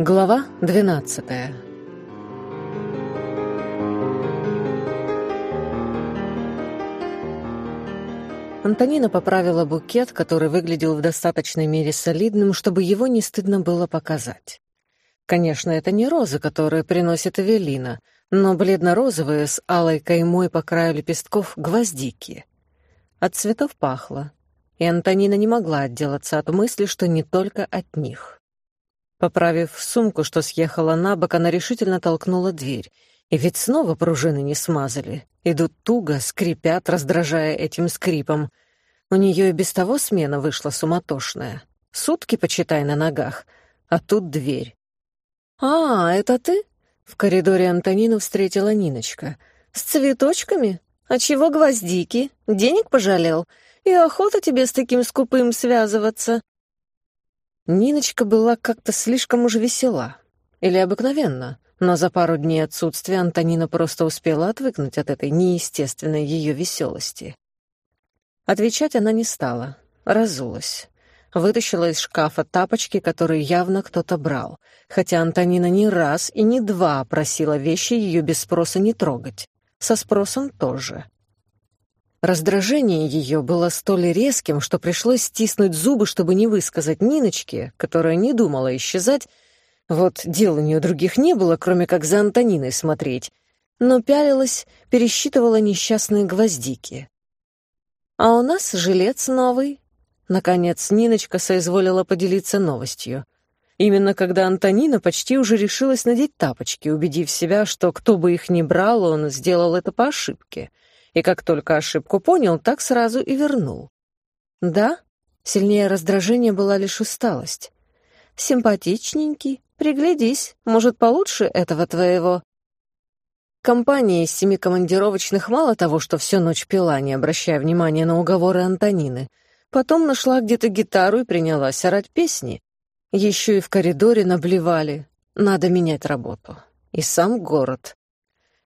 Глава 12 Антонина поправила букет, который выглядел в достаточной мере солидным, чтобы его не стыдно было показать. Конечно, это не розы, которые приносит Эвелина, но бледно-розовые с алой каймой по краю лепестков гвоздики. От цветов пахло, и Антонина не могла отделаться от мысли, что не только от них. Поправив сумку, что съехала на бок, она решительно толкнула дверь. И ведь снова пружины не смазали. Идут туго, скрипят, раздражая этим скрипом. У нее и без того смена вышла суматошная. Сутки, почитай, на ногах. А тут дверь. «А, это ты?» В коридоре Антонину встретила Ниночка. «С цветочками? А чего гвоздики? Денег пожалел? И охота тебе с таким скупым связываться?» Ниночка была как-то слишком уж весела. Или обыкновенно. Но за пару дней отсутствия Антонина просто успела отвыкнуть от этой неестественной ее веселости. Отвечать она не стала. Разулась. Вытащила из шкафа тапочки, которые явно кто-то брал. Хотя Антонина не раз и не два просила вещи ее без спроса не трогать. Со спросом тоже. Раздражение ее было столь резким, что пришлось стиснуть зубы, чтобы не высказать Ниночке, которая не думала исчезать. Вот дел у нее других не было, кроме как за Антониной смотреть. Но пялилась, пересчитывала несчастные гвоздики. «А у нас жилец новый». Наконец Ниночка соизволила поделиться новостью. Именно когда Антонина почти уже решилась надеть тапочки, убедив себя, что кто бы их ни брал, он сделал это по ошибке — и как только ошибку понял, так сразу и вернул. Да, сильнее раздражения была лишь усталость. Симпатичненький, приглядись, может, получше этого твоего. Компания из семи командировочных мало того, что всю ночь пила, не обращая внимания на уговоры Антонины, потом нашла где-то гитару и принялась орать песни. Еще и в коридоре наблевали. Надо менять работу. И сам город.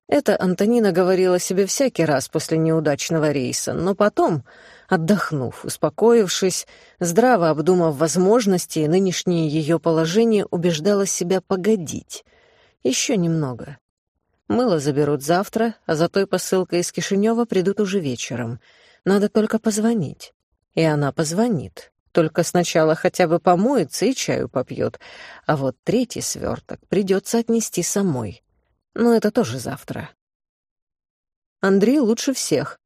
Это Антонина говорила себе всякий раз после неудачного рейса, но потом, отдохнув, успокоившись, здраво обдумав возможности и нынешнее ее положение, убеждала себя погодить. Еще немного. Мыло заберут завтра, а за той посылкой из Кишинева придут уже вечером. Надо только позвонить. И она позвонит. Только сначала хотя бы помоется и чаю попьет, а вот третий сверток придется отнести самой. Но это тоже завтра. Андрей лучше всех.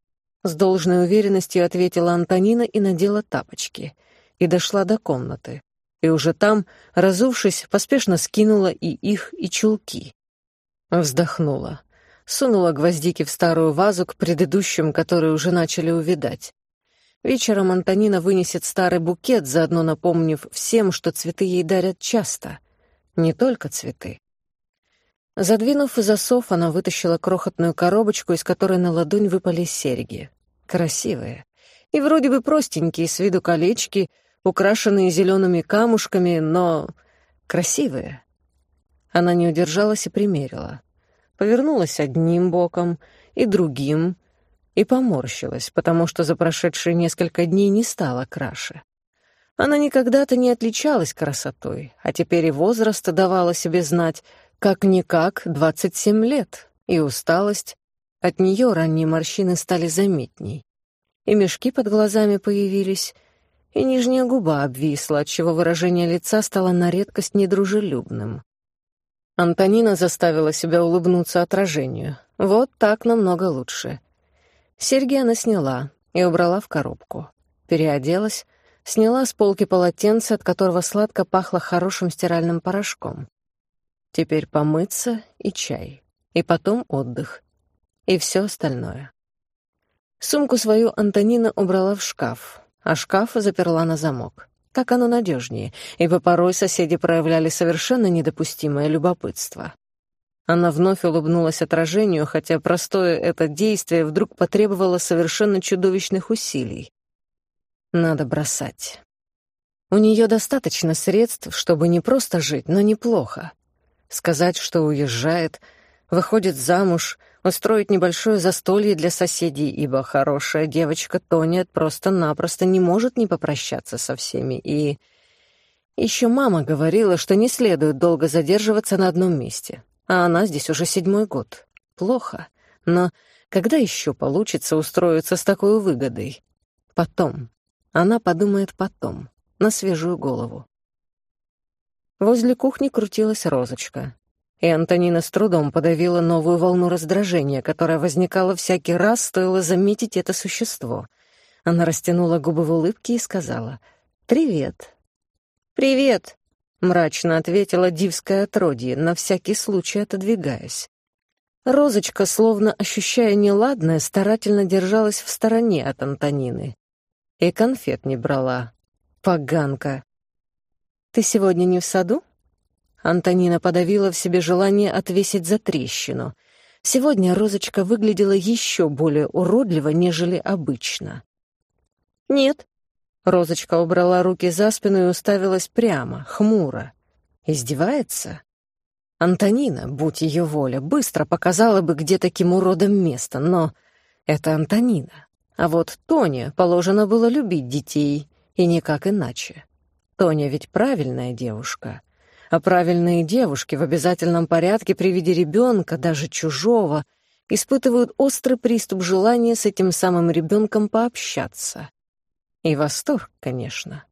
С должной уверенностью ответила Антонина и надела тапочки. И дошла до комнаты. И уже там, разувшись, поспешно скинула и их, и чулки. Вздохнула. Сунула гвоздики в старую вазу к предыдущим, которые уже начали увидать. Вечером Антонина вынесет старый букет, заодно напомнив всем, что цветы ей дарят часто. Не только цветы. Задвинув засов, она вытащила крохотную коробочку, из которой на ладонь выпали серьги. Красивые. И вроде бы простенькие с виду колечки, украшенные зелеными камушками, но красивые. Она не удержалась и примерила. Повернулась одним боком и другим, и поморщилась, потому что за прошедшие несколько дней не стала краше. Она никогда-то не отличалась красотой, а теперь и возраст давала себе знать — как-никак 27 лет, и усталость. От нее ранние морщины стали заметней. И мешки под глазами появились, и нижняя губа обвисла, отчего выражение лица стало на редкость недружелюбным. Антонина заставила себя улыбнуться отражению. Вот так намного лучше. Серьги она сняла и убрала в коробку. Переоделась, сняла с полки полотенце, от которого сладко пахло хорошим стиральным порошком. Теперь помыться и чай. И потом отдых. И все остальное. Сумку свою Антонина убрала в шкаф, а шкаф заперла на замок. Так оно надежнее, ибо порой соседи проявляли совершенно недопустимое любопытство. Она вновь улыбнулась отражению, хотя простое это действие вдруг потребовало совершенно чудовищных усилий. Надо бросать. У нее достаточно средств, чтобы не просто жить, но неплохо сказать, что уезжает, выходит замуж, устроить небольшое застолье для соседей, ибо хорошая девочка Тоня просто-напросто не может не попрощаться со всеми и... Еще мама говорила, что не следует долго задерживаться на одном месте, а она здесь уже седьмой год. Плохо, но когда еще получится устроиться с такой выгодой? Потом. Она подумает потом, на свежую голову. Возле кухни крутилась розочка, и Антонина с трудом подавила новую волну раздражения, которая возникала всякий раз, стоило заметить это существо. Она растянула губы в улыбке и сказала «Привет». «Привет», — мрачно ответила дивское отродье, на всякий случай отодвигаясь. Розочка, словно ощущая неладное, старательно держалась в стороне от Антонины. И конфет не брала. Поганка. «Ты сегодня не в саду?» Антонина подавила в себе желание отвесить за трещину. Сегодня Розочка выглядела еще более уродливо, нежели обычно. «Нет», Розочка убрала руки за спину и уставилась прямо, хмуро. Издевается? Антонина, будь ее воля, быстро показала бы, где таким уродом место, но это Антонина. А вот Тоне положено было любить детей, и никак иначе. Тоня ведь правильная девушка. А правильные девушки в обязательном порядке при виде ребенка, даже чужого, испытывают острый приступ желания с этим самым ребенком пообщаться. И восторг, конечно.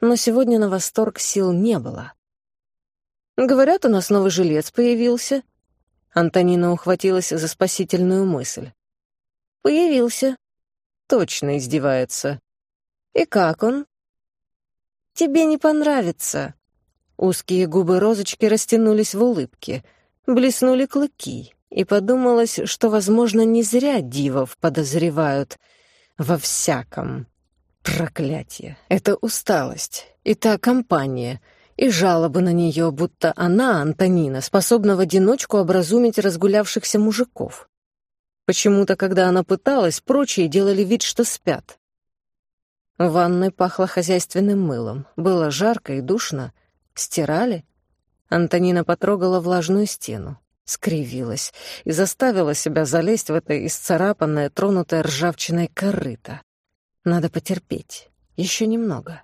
Но сегодня на восторг сил не было. «Говорят, у нас новый жилец появился». Антонина ухватилась за спасительную мысль. «Появился». Точно издевается. «И как он?» «Тебе не понравится». Узкие губы розочки растянулись в улыбке, блеснули клыки, и подумалось, что, возможно, не зря дивов подозревают во всяком. Проклятие! Это усталость. И та компания. И жалобы на нее, будто она, Антонина, способна в одиночку образумить разгулявшихся мужиков. Почему-то, когда она пыталась, прочие делали вид, что спят. В ванной пахло хозяйственным мылом. Было жарко и душно. Стирали. Антонина потрогала влажную стену, скривилась и заставила себя залезть в это исцарапанное, тронутое ржавчиной корыто. Надо потерпеть. Еще немного.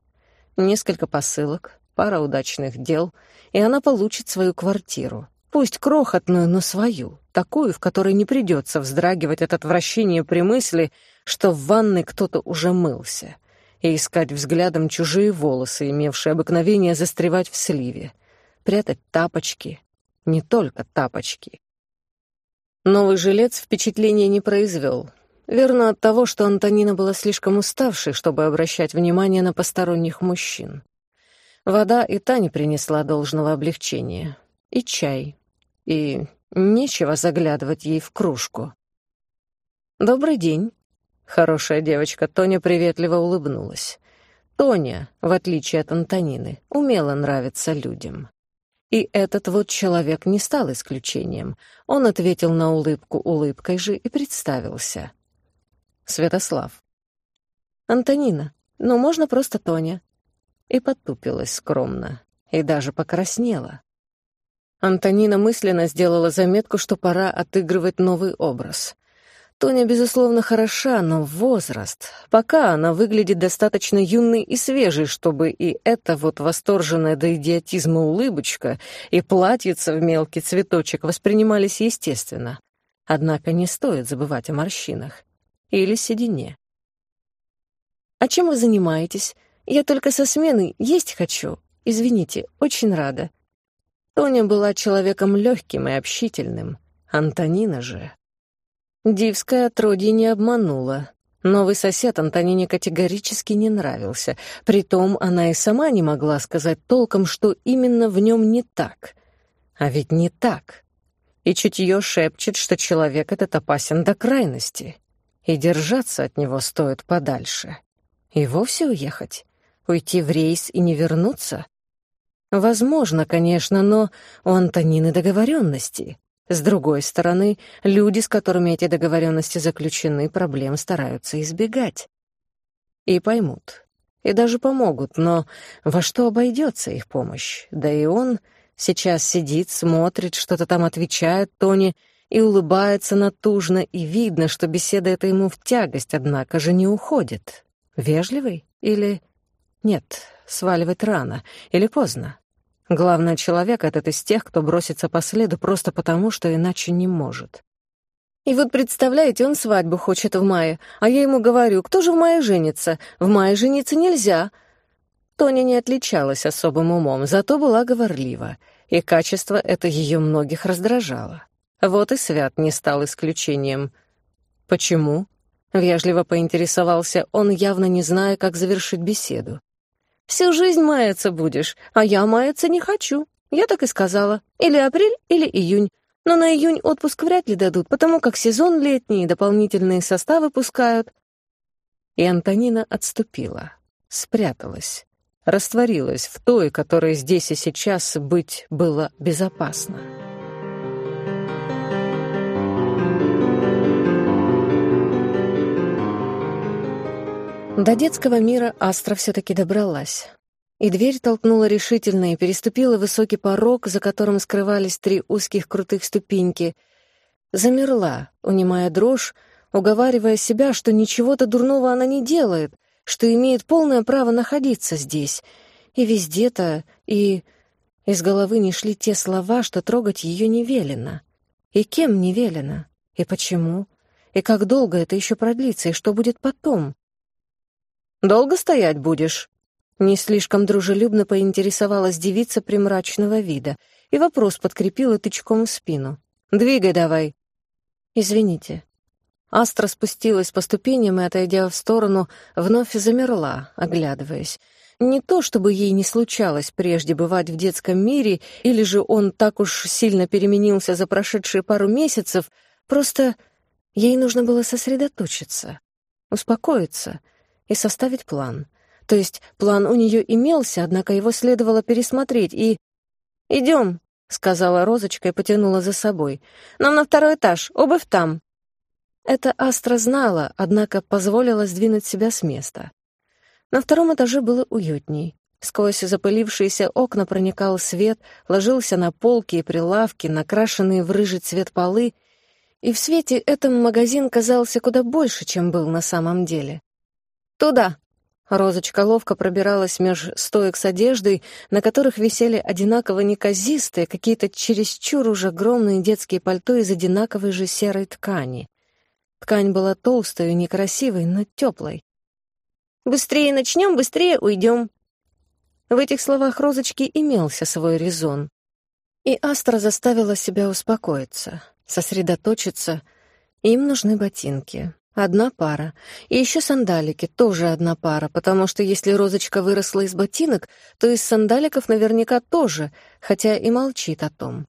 Несколько посылок, пара удачных дел, и она получит свою квартиру. Пусть крохотную, но свою, такую, в которой не придется вздрагивать от отвращения при мысли, что в ванной кто-то уже мылся, и искать взглядом чужие волосы, имевшие обыкновение застревать в сливе, прятать тапочки, не только тапочки. Новый жилец впечатления не произвел, Верно от того, что Антонина была слишком уставшей, чтобы обращать внимание на посторонних мужчин. Вода и та не принесла должного облегчения. И чай. И нечего заглядывать ей в кружку. «Добрый день». Хорошая девочка Тоня приветливо улыбнулась. Тоня, в отличие от Антонины, умела нравиться людям. И этот вот человек не стал исключением. Он ответил на улыбку улыбкой же и представился. Святослав. «Антонина, ну можно просто Тоня?» И потупилась скромно, и даже покраснела. Антонина мысленно сделала заметку, что пора отыгрывать новый образ. Тоня, безусловно, хороша, но возраст. Пока она выглядит достаточно юной и свежей, чтобы и эта вот восторженная до идиотизма улыбочка и платьица в мелкий цветочек воспринимались естественно. Однако не стоит забывать о морщинах или седине. «А чем вы занимаетесь? Я только со смены есть хочу. Извините, очень рада». Тоня была человеком легким и общительным. Антонина же... Дивская отродье не обманула. Новый сосед Антонине категорически не нравился. Притом она и сама не могла сказать толком, что именно в нем не так. А ведь не так. И чутье шепчет, что человек этот опасен до крайности и держаться от него стоит подальше. И вовсе уехать? Уйти в рейс и не вернуться? Возможно, конечно, но у Антонины договоренности. С другой стороны, люди, с которыми эти договоренности заключены, проблем стараются избегать. И поймут, и даже помогут, но во что обойдется их помощь? Да и он сейчас сидит, смотрит, что-то там отвечает Тони, и улыбается натужно, и видно, что беседа эта ему в тягость, однако же не уходит. Вежливый или... Нет, сваливать рано или поздно. Главное, человек этот из тех, кто бросится по следу просто потому, что иначе не может. И вот представляете, он свадьбу хочет в мае, а я ему говорю, кто же в мае женится? В мае жениться нельзя. Тоня не отличалась особым умом, зато была говорлива, и качество это ее многих раздражало. Вот и Свят не стал исключением. Почему? Вежливо поинтересовался он, явно не зная, как завершить беседу. «Всю жизнь маяться будешь, а я маяться не хочу. Я так и сказала. Или апрель, или июнь. Но на июнь отпуск вряд ли дадут, потому как сезон летний дополнительные составы пускают. И Антонина отступила, спряталась, растворилась в той, которой здесь и сейчас быть было безопасно. До детского мира Астра все-таки добралась. И дверь толкнула решительно и переступила высокий порог, за которым скрывались три узких крутых ступеньки. Замерла, унимая дрожь, уговаривая себя, что ничего-то дурного она не делает, что имеет полное право находиться здесь. И везде-то, и... Из головы не шли те слова, что трогать ее не велено. И кем не велено? И почему? И как долго это еще продлится, и что будет потом? «Долго стоять будешь?» Не слишком дружелюбно поинтересовалась девица примрачного вида, и вопрос подкрепила тычком в спину. «Двигай давай». «Извините». Астра спустилась по ступеням и, отойдя в сторону, вновь замерла, оглядываясь. Не то, чтобы ей не случалось прежде бывать в детском мире, или же он так уж сильно переменился за прошедшие пару месяцев, просто ей нужно было сосредоточиться, успокоиться и составить план — то есть план у нее имелся, однако его следовало пересмотреть и... «Идем», — сказала Розочка и потянула за собой. «Нам на второй этаж, обувь там». Это Астра знала, однако позволила сдвинуть себя с места. На втором этаже было уютней. Сквозь запылившиеся окна проникал свет, ложился на полки и прилавки, накрашенные в рыжий цвет полы, и в свете этом магазин казался куда больше, чем был на самом деле. «Туда!» Розочка ловко пробиралась меж стоек с одеждой, на которых висели одинаково неказистые, какие-то чересчур уж огромные детские пальто из одинаковой же серой ткани. Ткань была толстой и некрасивой, но теплой. «Быстрее начнем, быстрее уйдем». В этих словах Розочки имелся свой резон. И Астра заставила себя успокоиться, сосредоточиться. Им нужны ботинки. Одна пара. И еще сандалики, тоже одна пара, потому что если розочка выросла из ботинок, то из сандаликов наверняка тоже, хотя и молчит о том.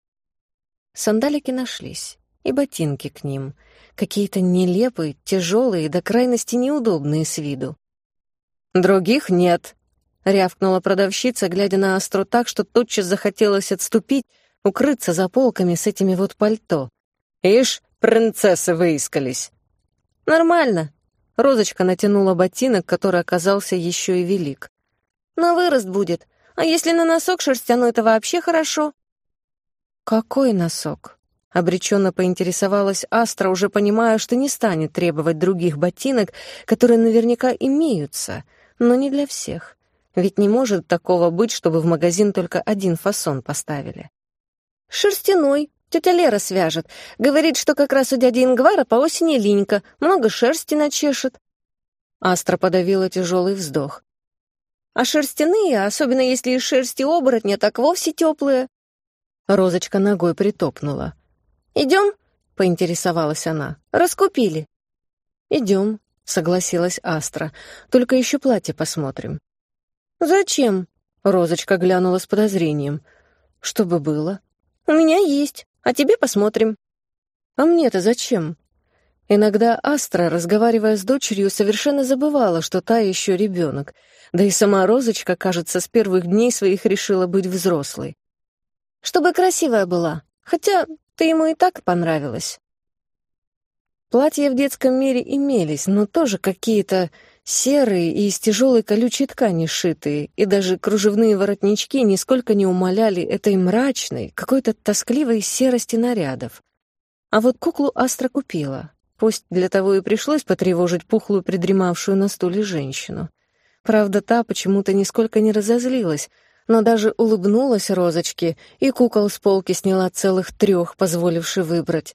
Сандалики нашлись, и ботинки к ним. Какие-то нелепые, тяжелые, до крайности неудобные с виду. «Других нет», — рявкнула продавщица, глядя на Астру так, что тотчас захотелось отступить, укрыться за полками с этими вот пальто. «Ишь, принцессы выискались!» «Нормально». Розочка натянула ботинок, который оказался еще и велик. «На вырост будет. А если на носок шерстяной, то вообще хорошо». «Какой носок?» — обреченно поинтересовалась Астра, уже понимая, что не станет требовать других ботинок, которые наверняка имеются, но не для всех. Ведь не может такого быть, чтобы в магазин только один фасон поставили. «Шерстяной», Тетя Лера свяжет. Говорит, что как раз у дяди Ингвара по осени линька, много шерсти начешет. Астра подавила тяжелый вздох. А шерстяные, особенно если из шерсти оборотня, так вовсе теплые. Розочка ногой притопнула. «Идем?» — поинтересовалась она. «Раскупили». «Идем», — согласилась Астра. «Только еще платье посмотрим». «Зачем?» — Розочка глянула с подозрением. «Чтобы было». «У меня есть». А тебе посмотрим». «А мне-то зачем?» Иногда Астра, разговаривая с дочерью, совершенно забывала, что та еще ребенок, да и сама Розочка, кажется, с первых дней своих решила быть взрослой. «Чтобы красивая была, хотя ты ему и так понравилась». Платья в детском мире имелись, но тоже какие-то серые и из тяжелой колючей ткани шитые, и даже кружевные воротнички нисколько не умаляли этой мрачной, какой-то тоскливой серости нарядов. А вот куклу Астра купила. Пусть для того и пришлось потревожить пухлую, придремавшую на стуле женщину. Правда, та почему-то нисколько не разозлилась, но даже улыбнулась Розочке и кукол с полки сняла целых трех, позволивши выбрать.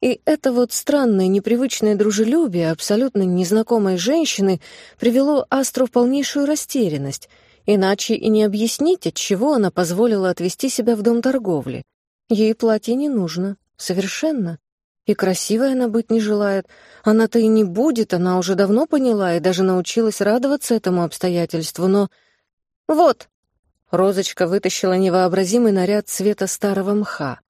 И это вот странное, непривычное дружелюбие абсолютно незнакомой женщины привело Астру в полнейшую растерянность, иначе и не объяснить, от чего она позволила отвести себя в дом торговли. Ей платье не нужно, совершенно. И красивой она быть не желает. Она-то и не будет, она уже давно поняла и даже научилась радоваться этому обстоятельству, но... «Вот!» Розочка вытащила невообразимый наряд цвета старого мха.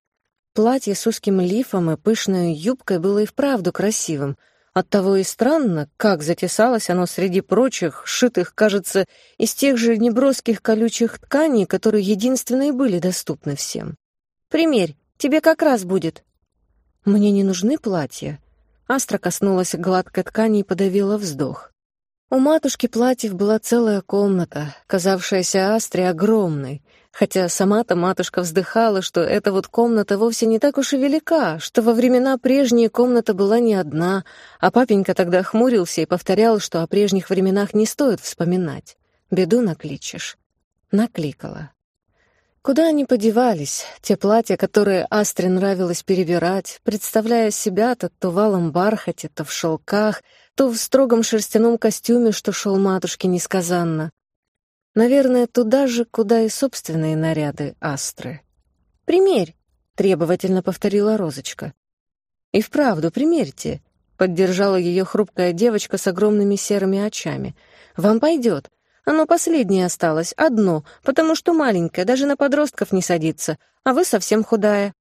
Платье с узким лифом и пышной юбкой было и вправду красивым. Оттого и странно, как затесалось оно среди прочих, шитых, кажется, из тех же неброских колючих тканей, которые единственные были доступны всем. «Примерь, тебе как раз будет». «Мне не нужны платья». Астра коснулась гладкой ткани и подавила вздох. У матушки платьев была целая комната, казавшаяся Астре огромной, хотя сама-то матушка вздыхала, что эта вот комната вовсе не так уж и велика, что во времена прежней комната была не одна, а папенька тогда хмурился и повторял, что о прежних временах не стоит вспоминать. Беду накличешь. Накликала. Куда они подевались, те платья, которые Астре нравилось перебирать, представляя себя то то в алом бархате, то в шелках, то в строгом шерстяном костюме, что шел матушке несказанно. Наверное, туда же, куда и собственные наряды Астры. «Примерь», — требовательно повторила Розочка. «И вправду, примерьте», — поддержала ее хрупкая девочка с огромными серыми очами. «Вам пойдет. Оно последнее осталось, одно, потому что маленькое, даже на подростков не садится, а вы совсем худая».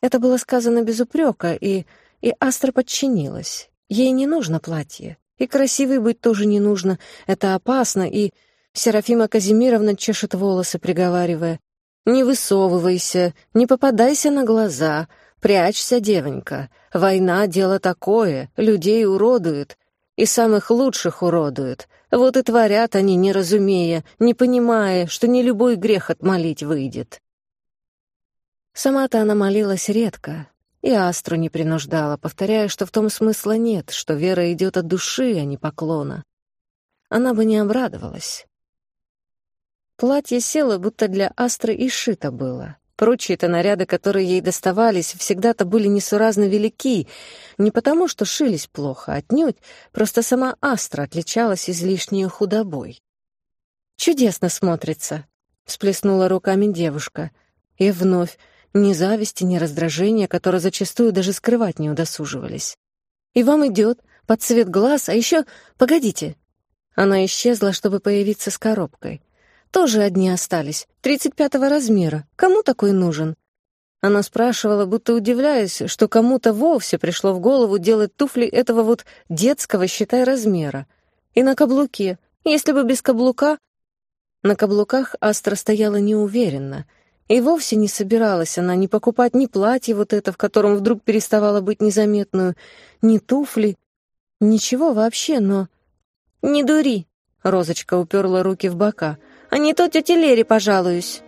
Это было сказано без упрека, и, и Астра подчинилась. Ей не нужно платье, и красивой быть тоже не нужно, это опасно, и... Серафима Казимировна чешет волосы, приговаривая. «Не высовывайся, не попадайся на глаза, прячься, девонька. Война — дело такое, людей уродует, и самых лучших уродует. Вот и творят они, не разумея, не понимая, что не любой грех отмолить выйдет. Сама-то она молилась редко, и Астру не принуждала, повторяя, что в том смысла нет, что вера идет от души, а не поклона. Она бы не обрадовалась. Платье село, будто для Астры и шито было. Прочие-то наряды, которые ей доставались, всегда-то были несуразно велики, не потому что шились плохо, отнюдь, просто сама Астра отличалась излишней худобой. «Чудесно смотрится», — всплеснула руками девушка. И вновь ни зависти, ни раздражения, которые зачастую даже скрывать не удосуживались. «И вам идет, под цвет глаз, а еще... Погодите!» Она исчезла, чтобы появиться с коробкой. Тоже одни остались, тридцать пятого размера. Кому такой нужен? Она спрашивала, будто удивляясь, что кому-то вовсе пришло в голову делать туфли этого вот детского, считай, размера. И на каблуке. Если бы без каблука... На каблуках Астра стояла неуверенно. И вовсе не собиралась она ни покупать ни платье вот это, в котором вдруг переставала быть незаметную, ни туфли, ничего вообще, но... «Не дури!» — Розочка уперла руки в бока — а не то тете Лере пожалуюсь».